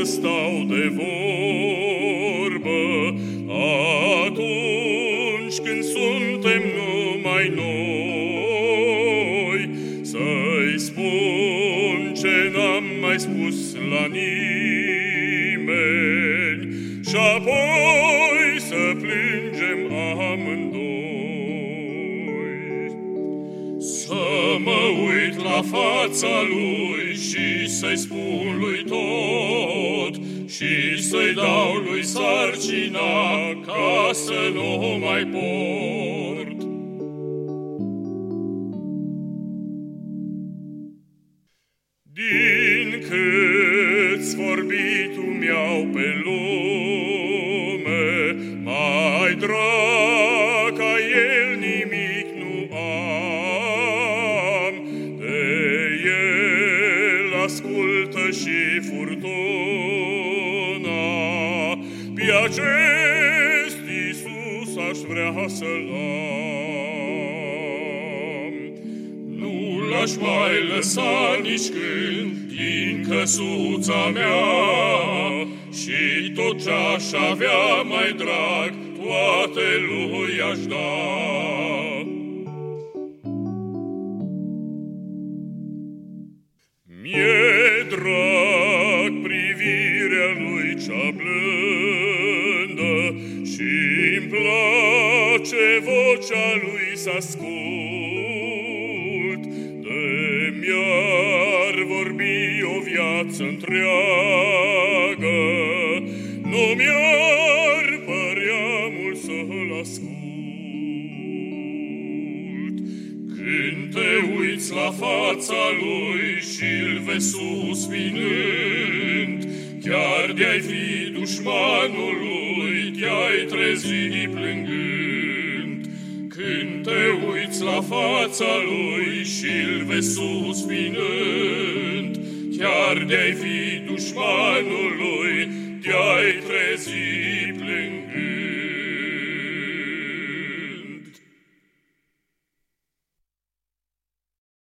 stau de vorbă atunci când suntem numai noi. Să-i spun ce n-am mai spus la nimeni și apoi mă uit la fața lui și să-i spun lui tot și să-i dau lui sarcina ca să nu mai port. Din câți vorbitul mi-au pe lume, mai drag ascultă și furtuna, pe acest Iisus aș vrea să-l am. Nu l-aș mai lăsa nici când din căsuța mea și tot ce-aș avea mai drag, toate lui aș da. Mi-e drag privirea lui cea blândă și-mi place vocea lui să ascult. De mi-ar vorbi o viață întreagă, nu mi-ar la fața lui și-l vezi sus vinând, chiar de-ai fi dușmanul lui, te-ai trezi plângând. Când te uiți la fața lui și-l vezi sus vinând, chiar de-ai fi dușmanul lui, te-ai trezi